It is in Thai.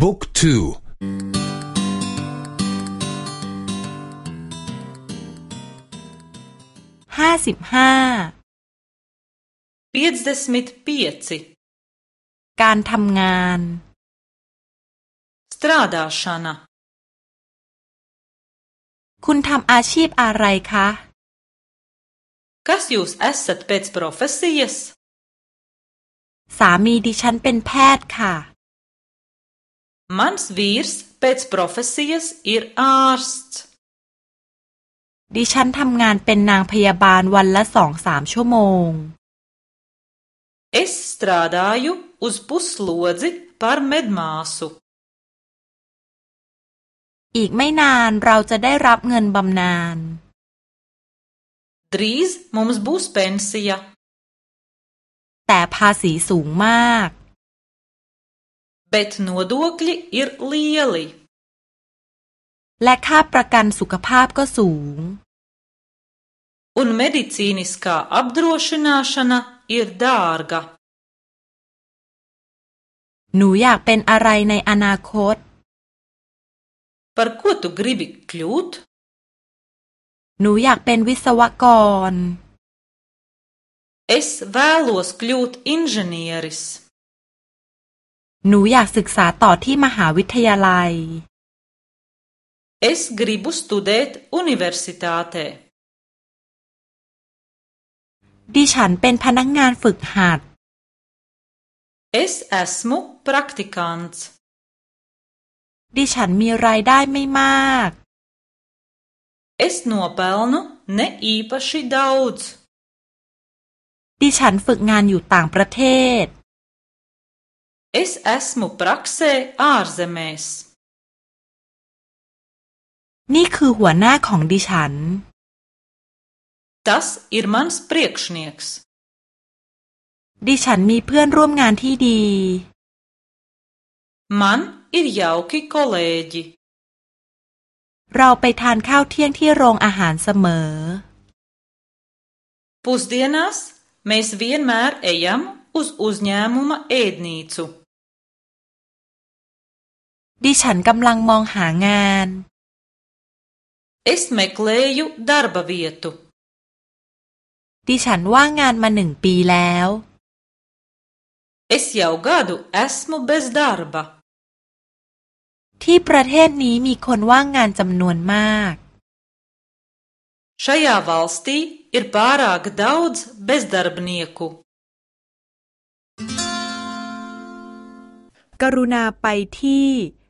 บุ๊กทูห้าสิบห้าเปียดเดสมิดเปียซิการทำงาน strādāšana คุณทำอาชีพอะไรคะ Kas jūs esat pēc profesijas? สามีดิฉันเป็นแพทย์ค่ะ Mans vīrs pēc profesijas ir ārsts. ดิฉันทำงานเป็นนางพยาบาลวันละสองสามชั่วโมง Es strādāju uz puslodzi par medmāsu. อีกไม่นานเราจะได้รับเงินบำนาญ Drīz mums būs pensija. แต่ภาษีสูงมาก Bet nodokļi ir lieli. และค่าประกันสุขภาพก็สูง Un medicīniskā apdrošināšana ir dārga. หนูอยากเป็นอะไรในอนาคต Par ko tu gribi kļūt? หนูอยากเป็นวิศวกร Es vēlos kļūt inženieris. หนูอยากศึกษาต่อที่มหาวิทยาลัย Es gribu studēt universitātē. ดิฉันเป็นพนักงงานฝึกหัด Es esmu praktikants. ดิฉันมีรายได้ไม่มาก Es nopelnu ne īpaši daudz. ดิฉันฝึกงานอยู่ต่างประเทศ Es esmu praksē ārzemēs. นี่คือหัวหน้าของดิฉัน Tas ir mans priekšnieks. ดิฉันมีเพื่อนร่วมงานที่ดี Man ir jauki kolēģi. เราไปทานข้าวเที่ยงที่โรงอาหารเสมอ Pusdienās mēs vienmēr ejam uz uzņēmuma ēdnīcu. ดิฉันกำลังมองหางาน Es meklēju darba vietu. ดิฉันว่างงานมาหนึ่งปีแล้ว Es jau gadu esmu bez darba. ที่ประเทศนี้มีคนว่างงานจำนวนมาก Šajā valstī ir pārāk daudz bezdarbnieku. กรุณาไปที่